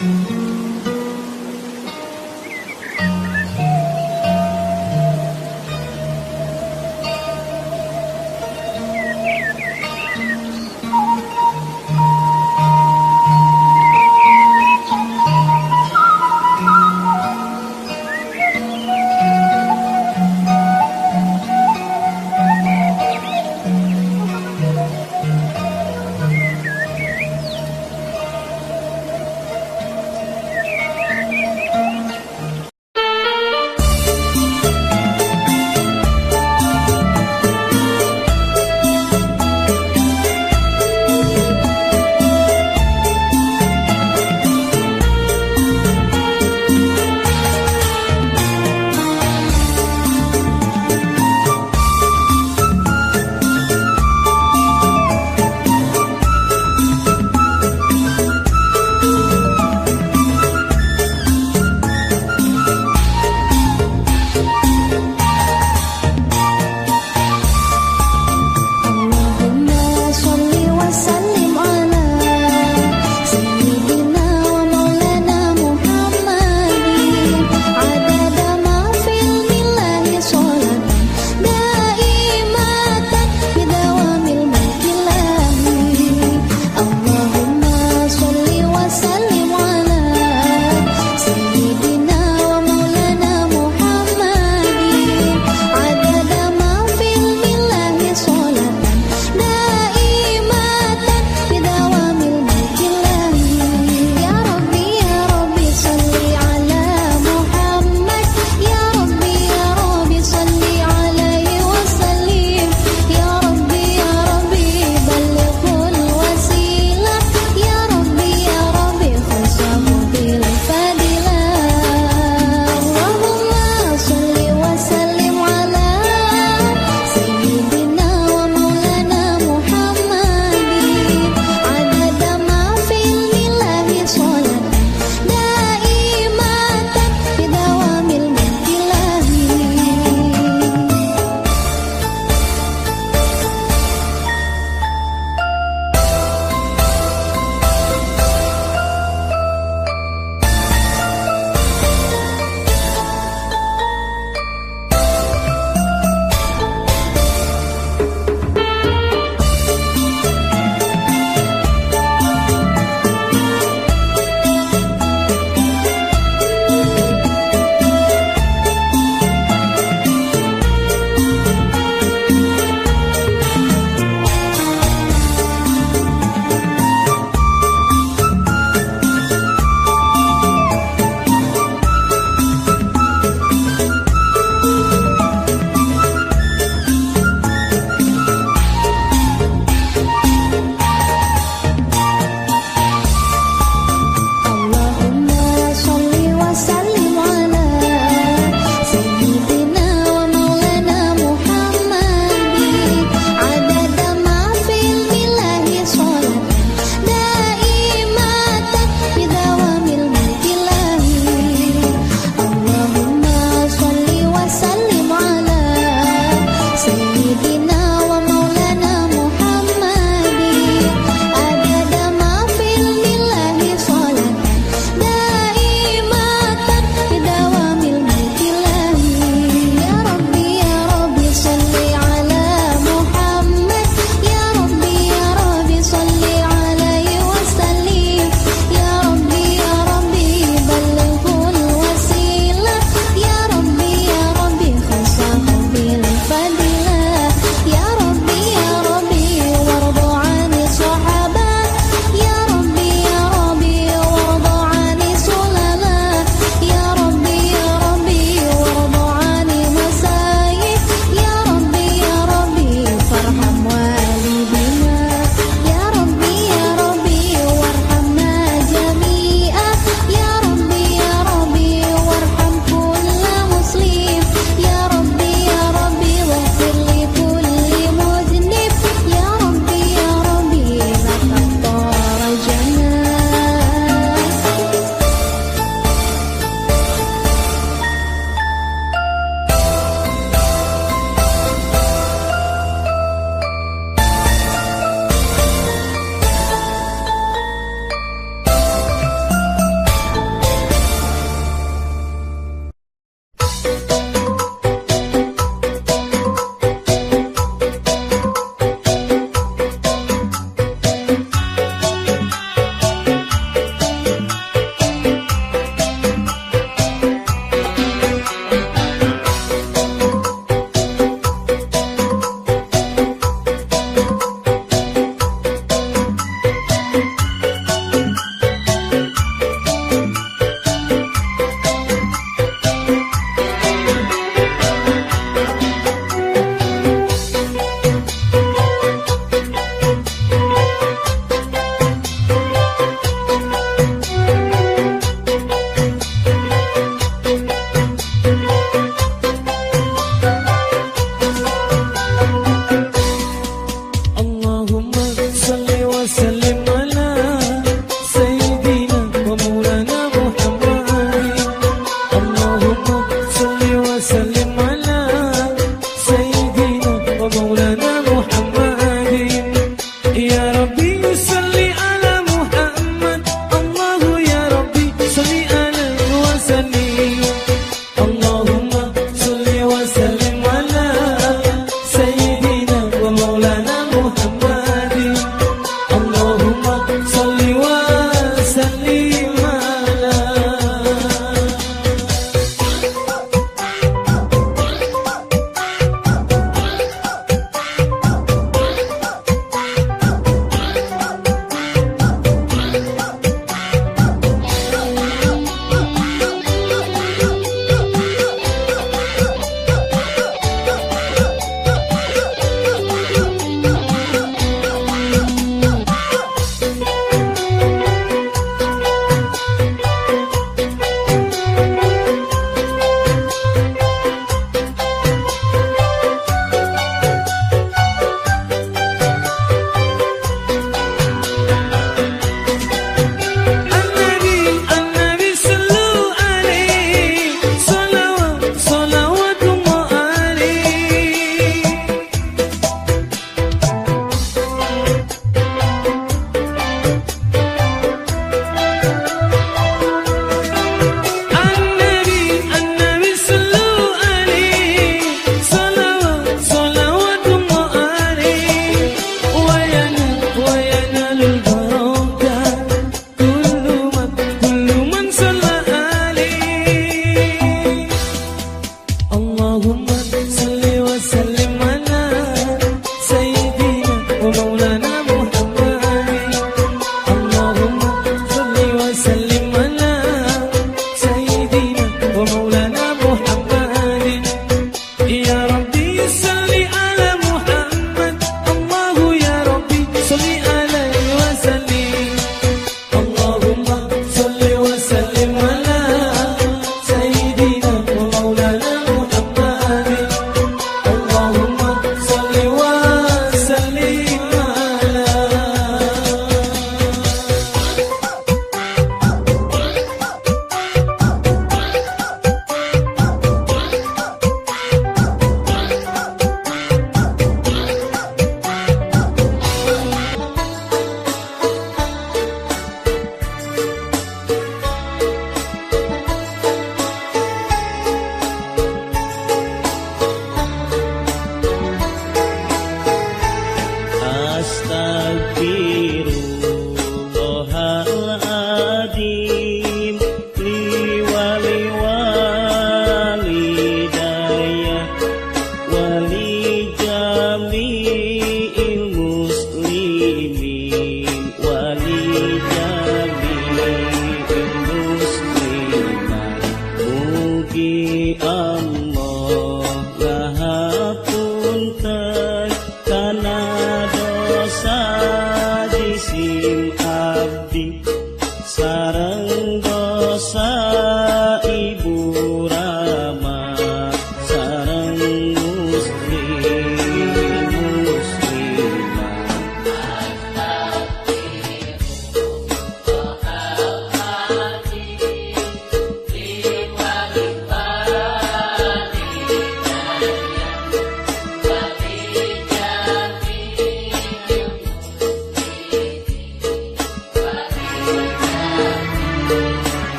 Mm-hmm.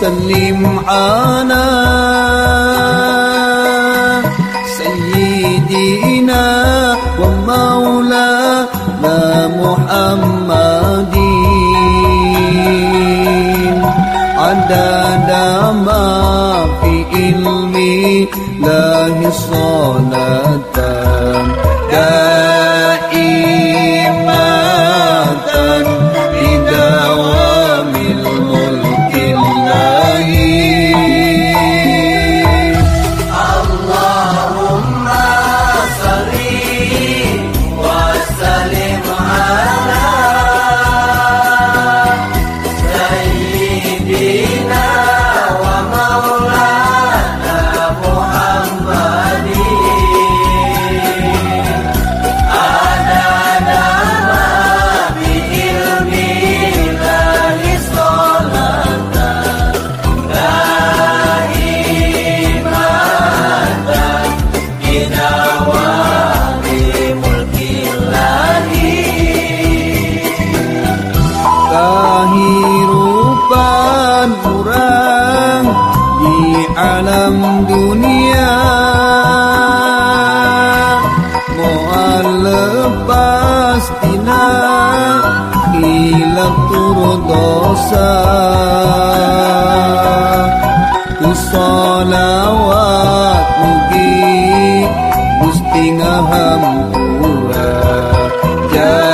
سلم معانا Jaya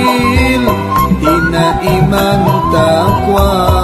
Tina Ina iman takwa.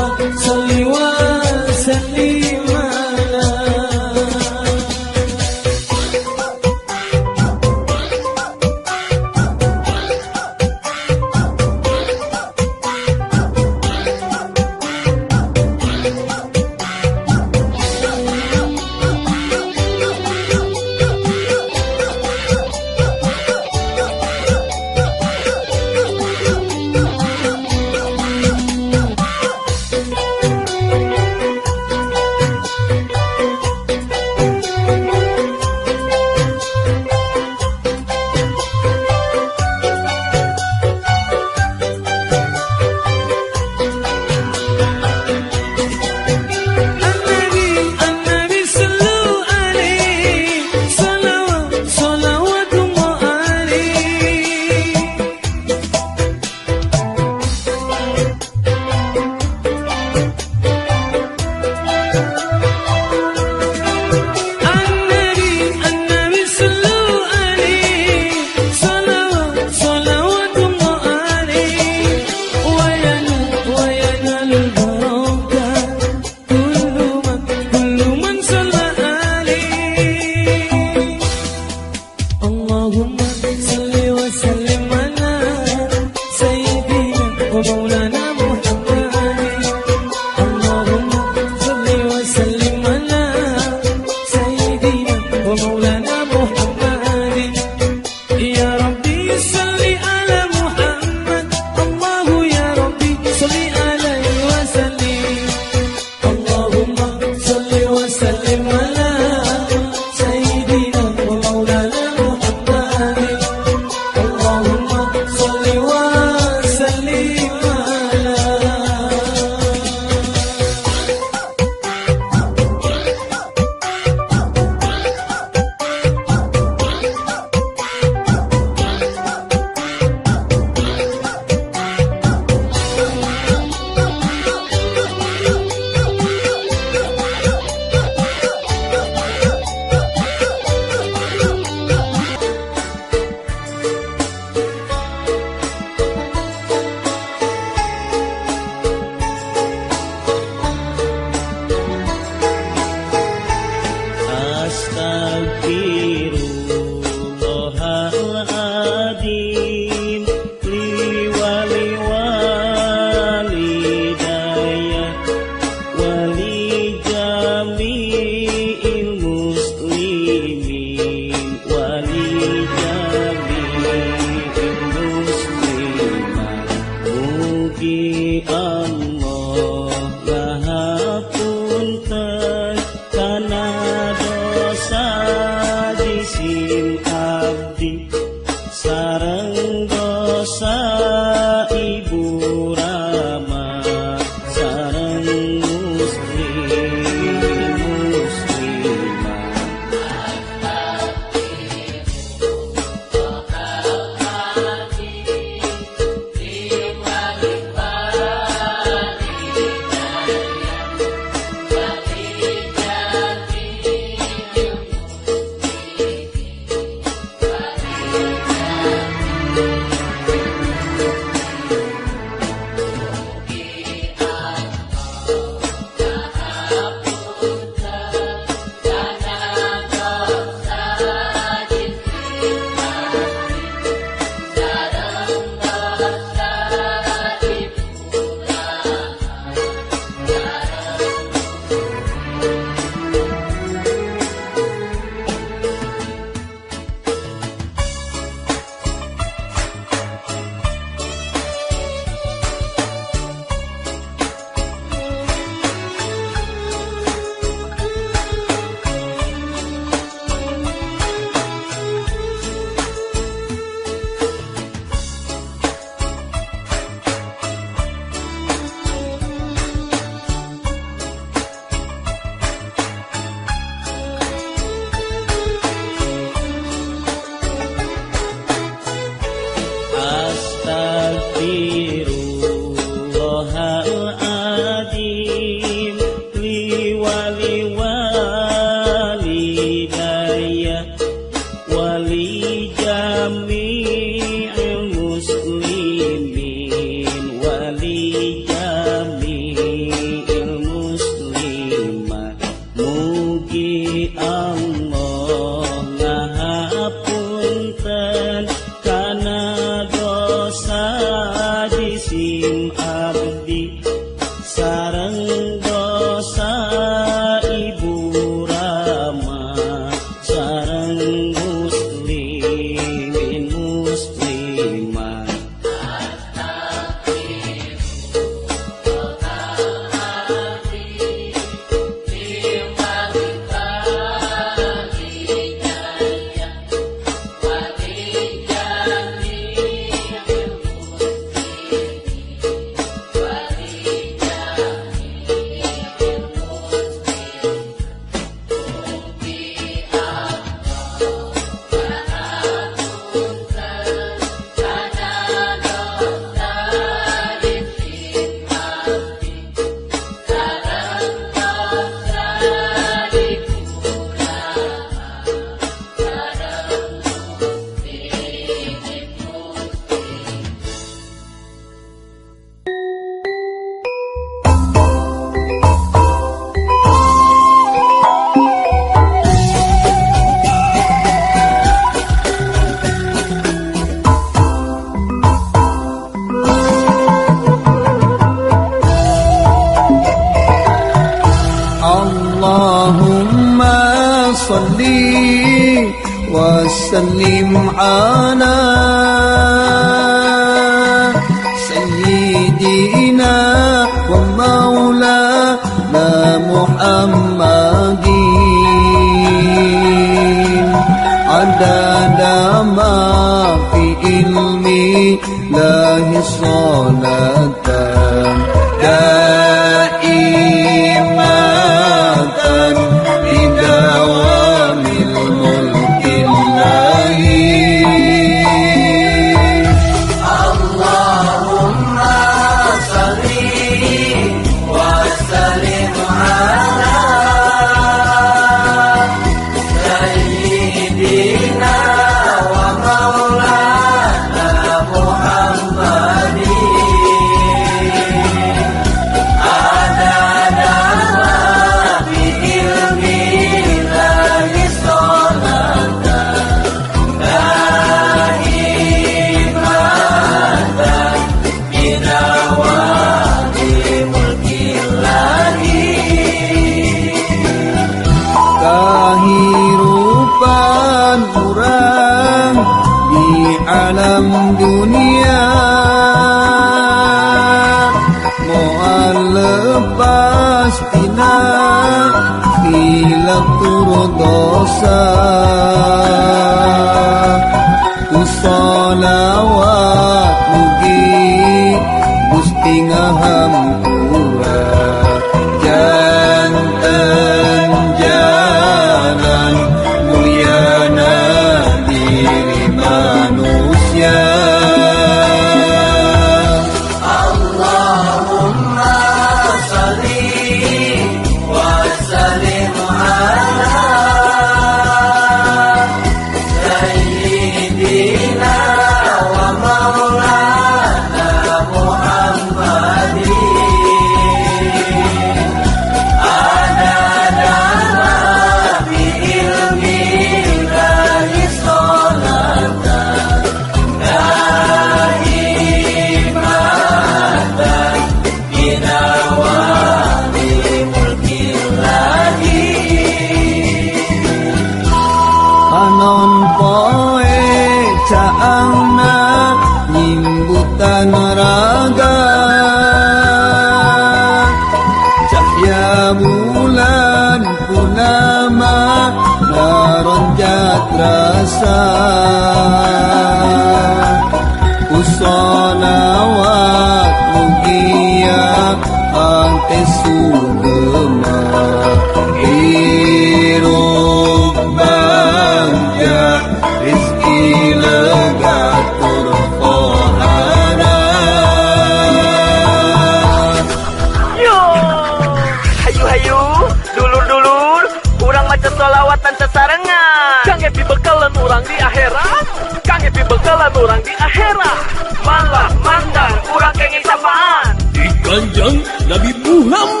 Nabi Muhammad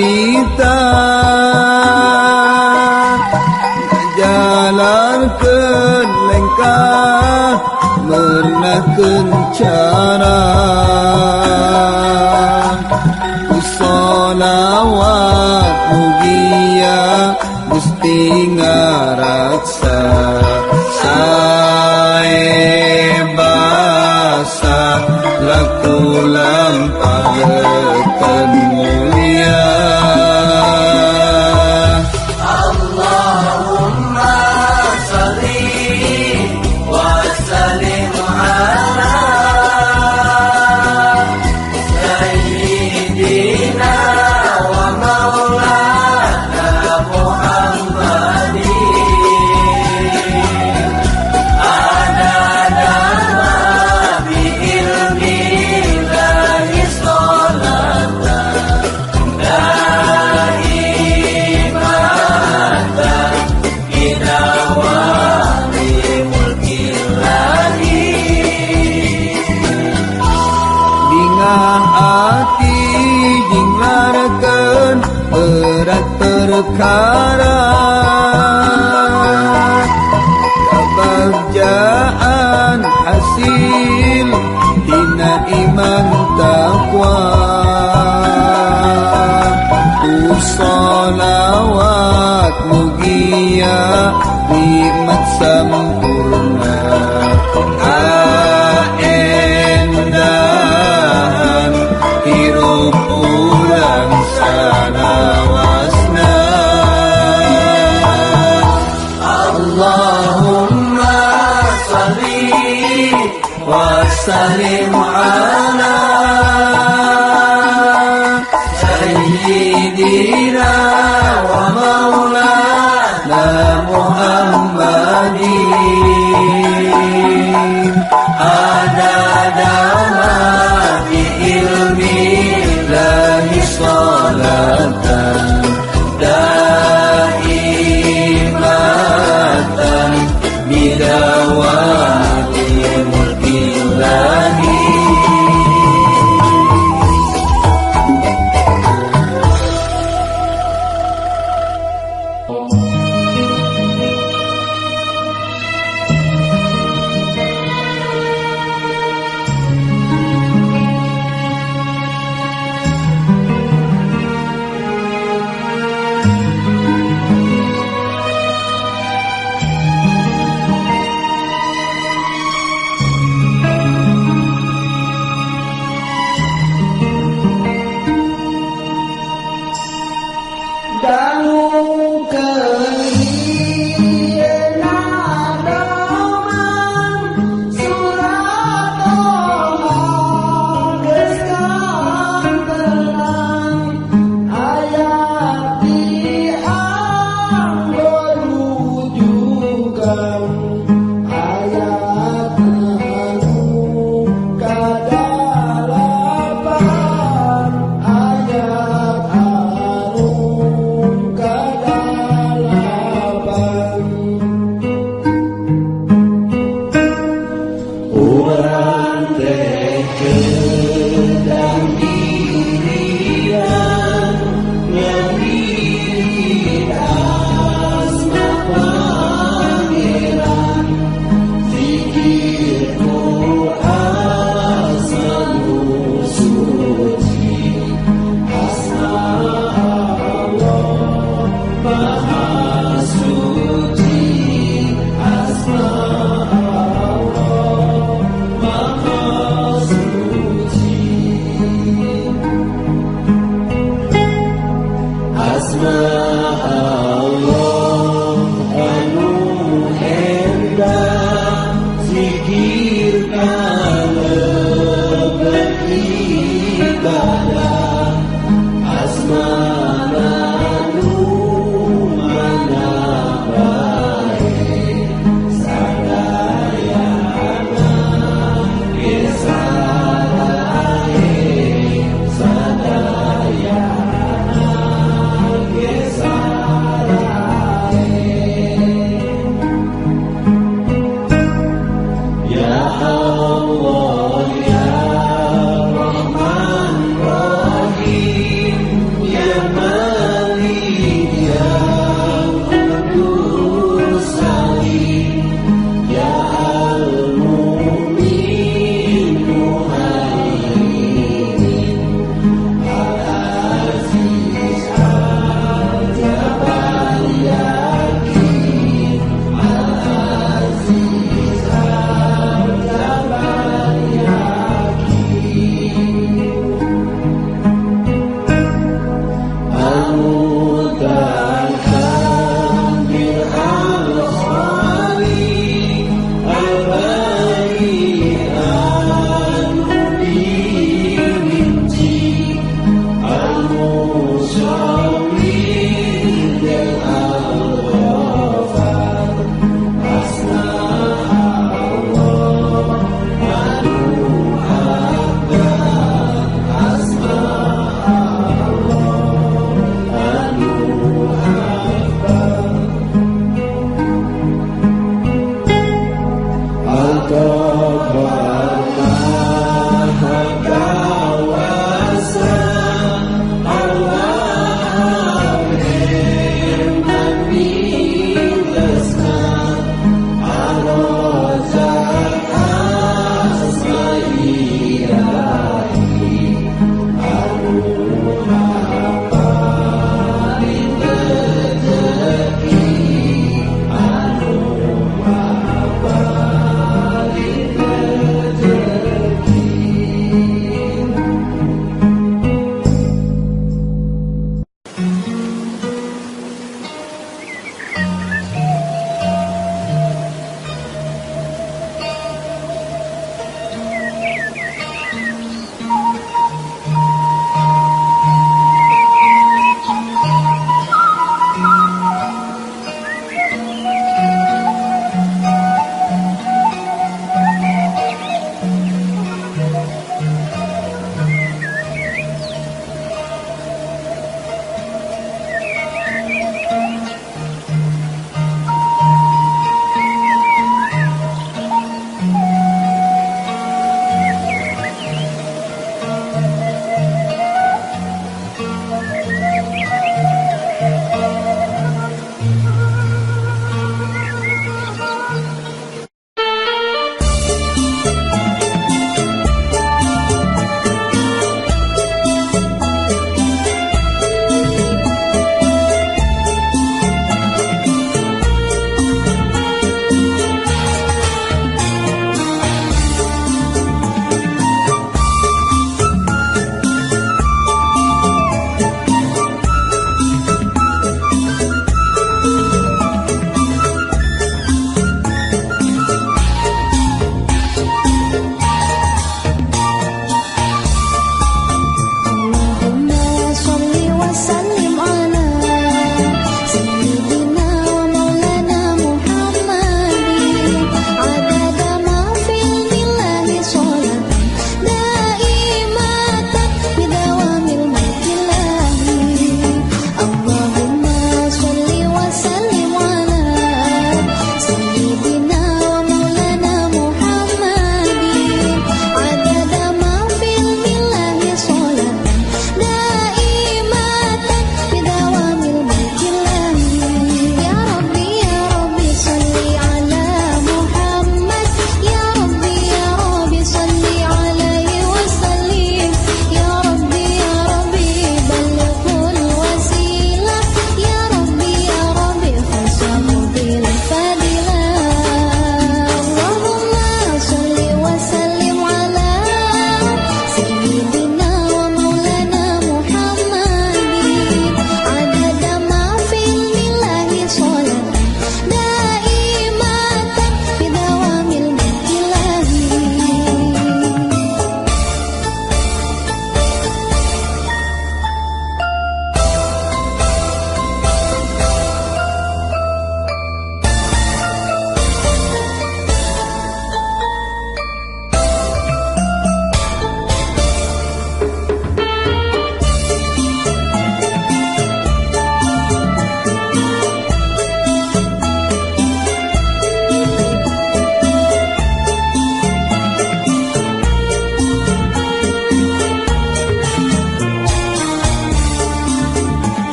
carita jalankan lengkah mernakeun cara